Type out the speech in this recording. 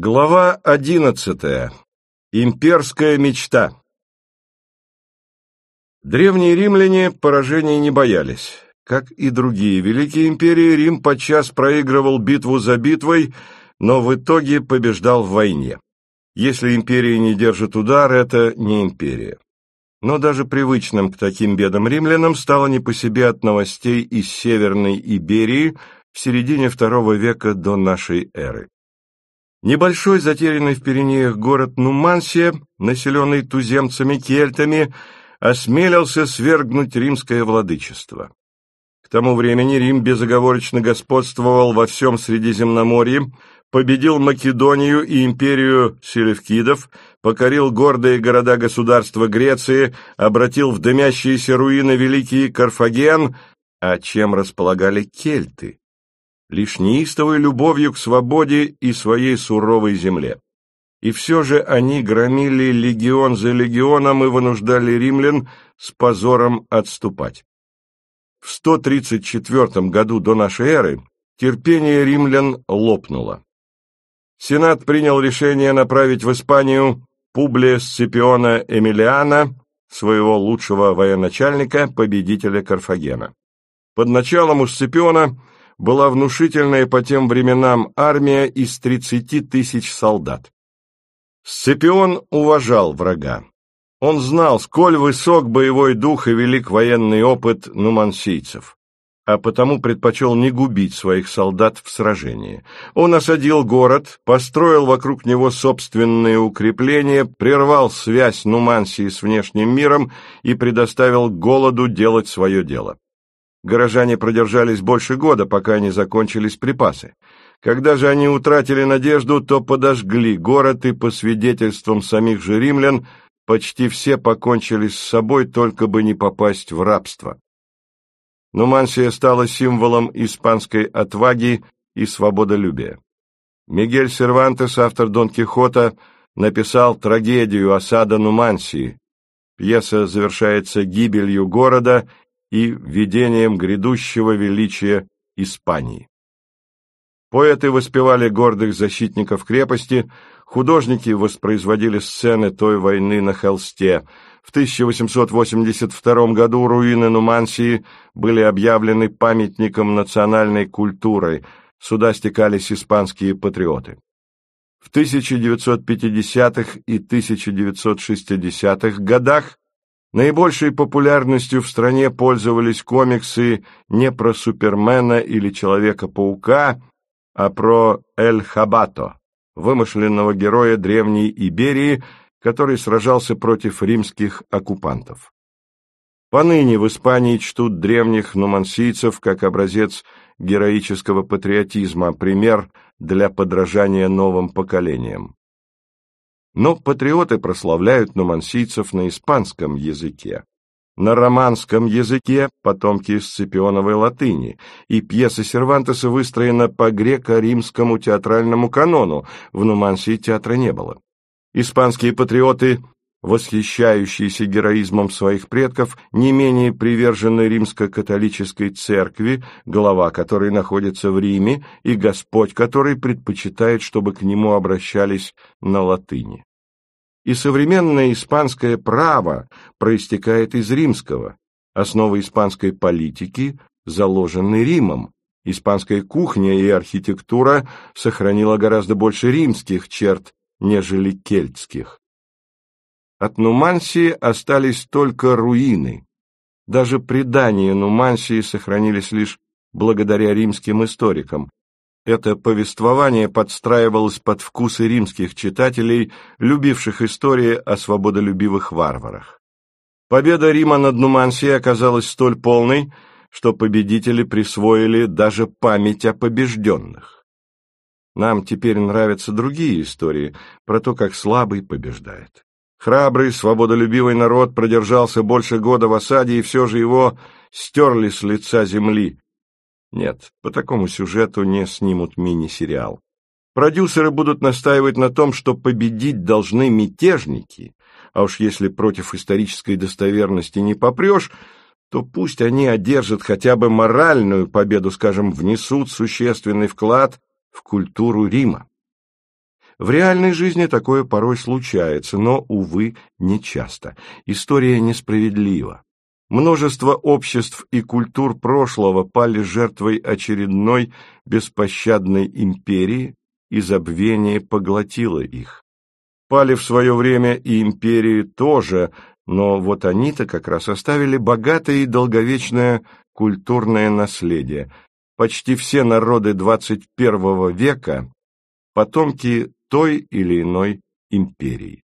Глава одиннадцатая. Имперская мечта. Древние римляне поражений не боялись. Как и другие великие империи, Рим подчас проигрывал битву за битвой, но в итоге побеждал в войне. Если империя не держит удар, это не империя. Но даже привычным к таким бедам римлянам стало не по себе от новостей из Северной Иберии в середине II века до нашей эры. Небольшой, затерянный в Пиренеях город Нумансия, населенный туземцами-кельтами, осмелился свергнуть римское владычество. К тому времени Рим безоговорочно господствовал во всем Средиземноморье, победил Македонию и империю селевкидов, покорил гордые города-государства Греции, обратил в дымящиеся руины великий Карфаген, а чем располагали кельты? Лишь неистовой любовью к свободе и своей суровой земле. И все же они громили легион за легионом и вынуждали римлян с позором отступать. В 134 году до нашей эры терпение римлян лопнуло. Сенат принял решение направить в Испанию Публия Сципиона Эмилиана, своего лучшего военачальника, победителя Карфагена. Под началом у Сципиона была внушительная по тем временам армия из 30 тысяч солдат. Сципион уважал врага. Он знал, сколь высок боевой дух и велик военный опыт нумансийцев, а потому предпочел не губить своих солдат в сражении. Он осадил город, построил вокруг него собственные укрепления, прервал связь Нумансии с внешним миром и предоставил голоду делать свое дело. Горожане продержались больше года, пока не закончились припасы. Когда же они утратили надежду, то подожгли город, и, по свидетельствам самих же римлян, почти все покончили с собой, только бы не попасть в рабство. Нумансия стала символом испанской отваги и свободолюбия. Мигель Сервантес, автор Дон Кихота, написал трагедию осада Нумансии. Пьеса завершается гибелью города и видением грядущего величия Испании. Поэты воспевали гордых защитников крепости, художники воспроизводили сцены той войны на холсте. В 1882 году руины Нумансии были объявлены памятником национальной культуры, сюда стекались испанские патриоты. В 1950-х и 1960-х годах Наибольшей популярностью в стране пользовались комиксы не про Супермена или Человека-паука, а про Эль-Хабато, вымышленного героя древней Иберии, который сражался против римских оккупантов. Поныне в Испании чтут древних нумансийцев как образец героического патриотизма, пример для подражания новым поколениям. Но патриоты прославляют нумансийцев на испанском языке. На романском языке потомки сципионовой латыни, и пьеса Сервантеса выстроена по греко-римскому театральному канону, в Нумансии театра не было. Испанские патриоты, восхищающиеся героизмом своих предков, не менее привержены римско-католической церкви, глава которой находится в Риме, и Господь который предпочитает, чтобы к нему обращались на латыни и современное испанское право проистекает из римского. Основы испанской политики заложены Римом. Испанская кухня и архитектура сохранила гораздо больше римских черт, нежели кельтских. От Нумансии остались только руины. Даже предания Нумансии сохранились лишь благодаря римским историкам, это повествование подстраивалось под вкусы римских читателей, любивших истории о свободолюбивых варварах. Победа Рима над Нумансией оказалась столь полной, что победители присвоили даже память о побежденных. Нам теперь нравятся другие истории про то, как слабый побеждает. Храбрый, свободолюбивый народ продержался больше года в осаде, и все же его стерли с лица земли. Нет, по такому сюжету не снимут мини-сериал. Продюсеры будут настаивать на том, что победить должны мятежники, а уж если против исторической достоверности не попрешь, то пусть они одержат хотя бы моральную победу, скажем, внесут существенный вклад в культуру Рима. В реальной жизни такое порой случается, но, увы, не часто. История несправедлива. Множество обществ и культур прошлого пали жертвой очередной беспощадной империи, и забвение поглотило их. Пали в свое время и империи тоже, но вот они-то как раз оставили богатое и долговечное культурное наследие. Почти все народы XXI века – потомки той или иной империи.